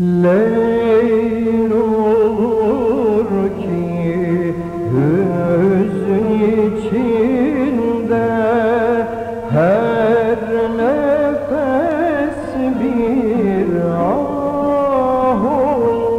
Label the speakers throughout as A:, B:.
A: Leyl olur ki hüzün içinde her nefes bir ah olur.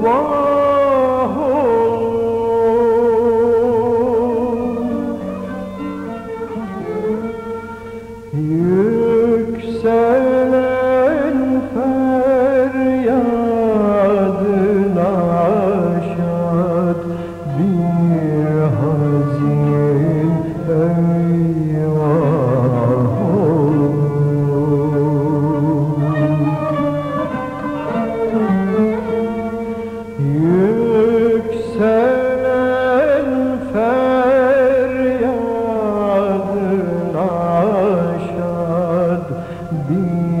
A: Whoa. بما